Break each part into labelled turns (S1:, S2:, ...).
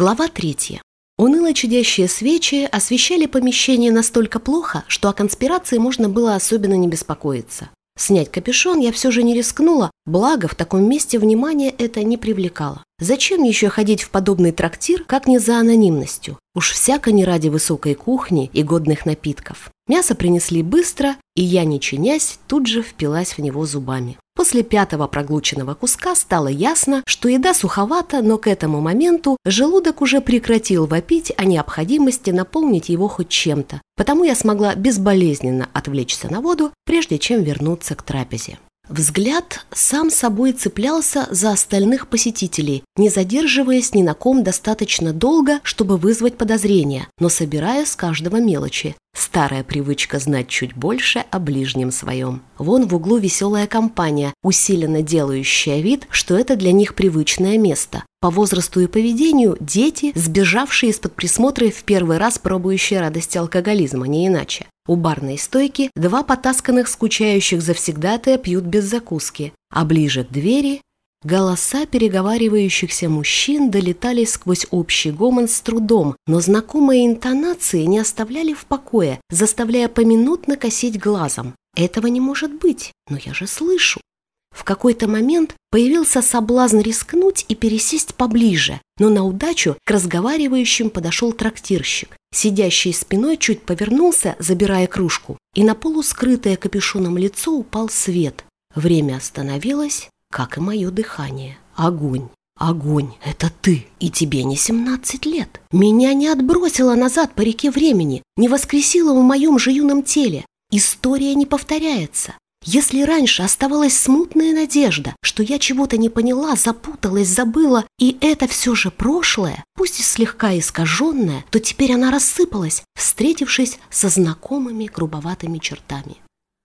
S1: Глава третья. Уныло чудящие свечи освещали помещение настолько плохо, что о конспирации можно было особенно не беспокоиться. Снять капюшон я все же не рискнула, благо в таком месте внимание это не привлекало. Зачем еще ходить в подобный трактир, как не за анонимностью? Уж всяко не ради высокой кухни и годных напитков. Мясо принесли быстро, и я, не чинясь, тут же впилась в него зубами. После пятого проглоченного куска стало ясно, что еда суховата, но к этому моменту желудок уже прекратил вопить о необходимости наполнить его хоть чем-то, потому я смогла безболезненно отвлечься на воду, прежде чем вернуться к трапезе. Взгляд сам собой цеплялся за остальных посетителей, не задерживаясь ни на ком достаточно долго, чтобы вызвать подозрения, но собирая с каждого мелочи. Старая привычка знать чуть больше о ближнем своем. Вон в углу веселая компания, усиленно делающая вид, что это для них привычное место. По возрасту и поведению дети, сбежавшие из-под присмотра в первый раз пробующие радости алкоголизма, не иначе. У барной стойки два потасканных скучающих завсегдатая пьют без закуски, а ближе к двери Голоса переговаривающихся мужчин долетали сквозь общий гомон с трудом, но знакомые интонации не оставляли в покое, заставляя поминутно косить глазом. Этого не может быть, но я же слышу. В какой-то момент появился соблазн рискнуть и пересесть поближе, но на удачу к разговаривающим подошел трактирщик. Сидящий спиной чуть повернулся, забирая кружку, и на полускрытое капюшоном лицо упал свет. Время остановилось, как и мое дыхание. Огонь. Огонь, это ты, и тебе не 17 лет. Меня не отбросило назад по реке времени, не воскресило в моем же юном теле. История не повторяется. Если раньше оставалась смутная надежда, что я чего-то не поняла, запуталась, забыла, и это все же прошлое, пусть и слегка искаженное, то теперь она рассыпалась, встретившись со знакомыми грубоватыми чертами.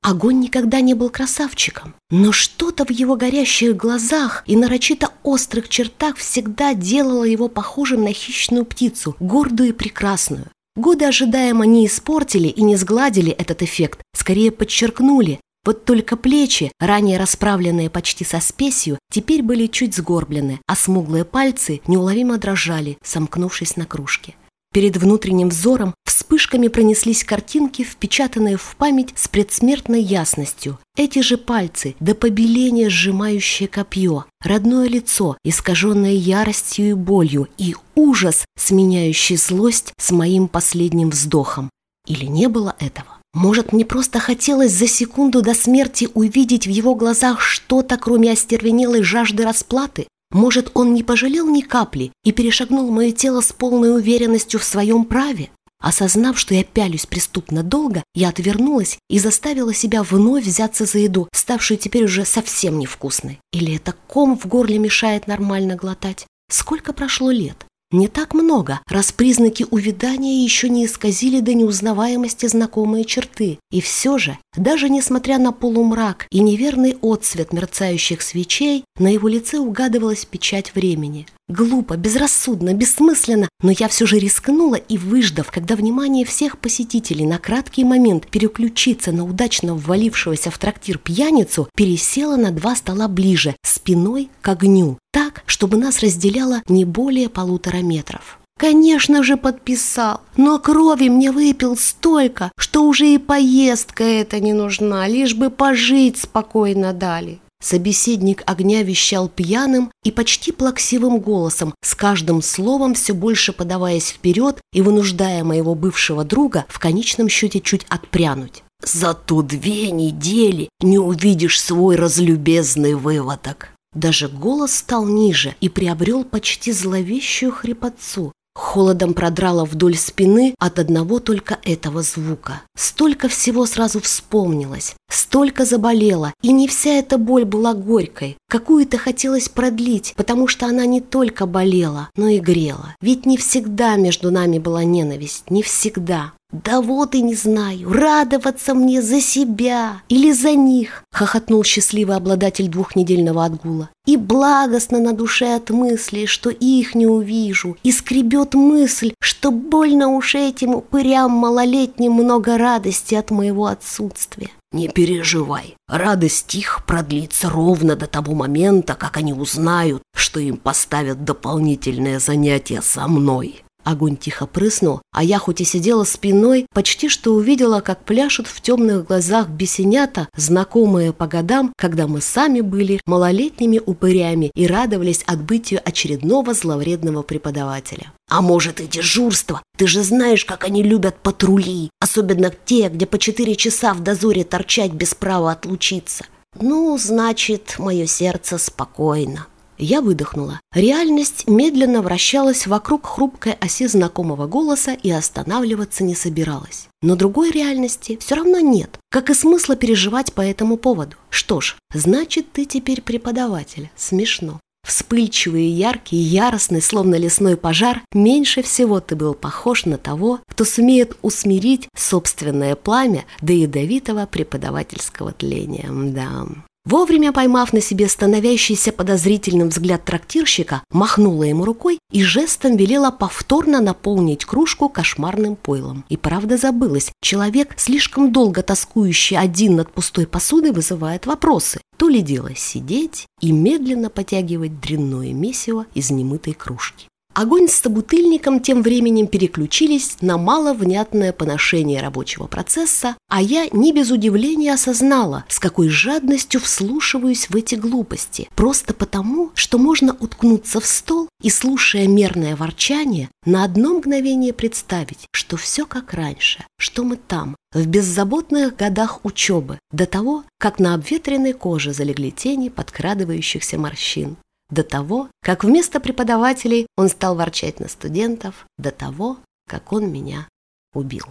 S1: Огонь никогда не был красавчиком, но что-то в его горящих глазах и нарочито острых чертах всегда делало его похожим на хищную птицу, гордую и прекрасную. Годы ожидаемо не испортили и не сгладили этот эффект, скорее подчеркнули. Вот только плечи, ранее расправленные почти со спесью, теперь были чуть сгорблены, а смуглые пальцы неуловимо дрожали, сомкнувшись на кружке. Перед внутренним взором вспышками пронеслись картинки, впечатанные в память с предсмертной ясностью. Эти же пальцы, до побеления сжимающее копье, родное лицо, искаженное яростью и болью, и ужас, сменяющий злость с моим последним вздохом. Или не было этого? Может, мне просто хотелось за секунду до смерти увидеть в его глазах что-то, кроме остервенелой жажды расплаты? Может, он не пожалел ни капли и перешагнул мое тело с полной уверенностью в своем праве? Осознав, что я пялюсь преступно долго, я отвернулась и заставила себя вновь взяться за еду, ставшую теперь уже совсем невкусной. Или это ком в горле мешает нормально глотать? Сколько прошло лет? Не так много, раз признаки увядания еще не исказили до неузнаваемости знакомые черты. И все же, даже несмотря на полумрак и неверный отсвет мерцающих свечей, на его лице угадывалась печать времени. Глупо, безрассудно, бессмысленно, но я все же рискнула и, выждав, когда внимание всех посетителей на краткий момент переключиться на удачно ввалившегося в трактир пьяницу, пересела на два стола ближе, спиной к огню, так, чтобы нас разделяло не более полутора метров. Конечно же подписал, но крови мне выпил столько, что уже и поездка эта не нужна, лишь бы пожить спокойно дали. Собеседник огня вещал пьяным и почти плаксивым голосом, с каждым словом все больше подаваясь вперед и вынуждая моего бывшего друга в конечном счете чуть отпрянуть. «Зато две недели не увидишь свой разлюбезный выводок». Даже голос стал ниже и приобрел почти зловещую хрипотцу. Холодом продрало вдоль спины от одного только этого звука. Столько всего сразу вспомнилось, столько заболело, и не вся эта боль была горькой. Какую-то хотелось продлить, потому что она не только болела, но и грела. Ведь не всегда между нами была ненависть, не всегда. «Да вот и не знаю, радоваться мне за себя или за них», — хохотнул счастливый обладатель двухнедельного отгула. «И благостно на душе от мысли, что их не увижу, и скребет мысль, что больно уж этим упырям малолетним много радости от моего отсутствия. Не переживай, радость их продлится ровно до того момента, как они узнают, что им поставят дополнительное занятие со мной. Огонь тихо прыснул, а я хоть и сидела спиной, почти что увидела, как пляшут в темных глазах бесенята, знакомые по годам, когда мы сами были малолетними упырями и радовались отбытию очередного зловредного преподавателя. А может и дежурство. Ты же знаешь, как они любят патрули, особенно те, где по четыре часа в дозоре торчать без права отлучиться. Ну, значит, мое сердце спокойно. Я выдохнула. Реальность медленно вращалась вокруг хрупкой оси знакомого голоса и останавливаться не собиралась. Но другой реальности все равно нет, как и смысла переживать по этому поводу. Что ж, значит, ты теперь преподаватель. Смешно. Вспыльчивый и яркий, яростный, словно лесной пожар, меньше всего ты был похож на того, кто сумеет усмирить собственное пламя до ядовитого преподавательского тления. Да. Вовремя поймав на себе становящийся подозрительным взгляд трактирщика, махнула ему рукой и жестом велела повторно наполнить кружку кошмарным пойлом. И правда забылась, человек, слишком долго тоскующий один над пустой посудой, вызывает вопросы. То ли дело сидеть и медленно потягивать дрянное месиво из немытой кружки. Огонь с собутыльником тем временем переключились на маловнятное поношение рабочего процесса, а я не без удивления осознала, с какой жадностью вслушиваюсь в эти глупости, просто потому, что можно уткнуться в стол и, слушая мерное ворчание, на одно мгновение представить, что все как раньше, что мы там, в беззаботных годах учебы, до того, как на обветренной коже залегли тени подкрадывающихся морщин до того, как вместо преподавателей он стал ворчать на студентов, до того, как он меня убил.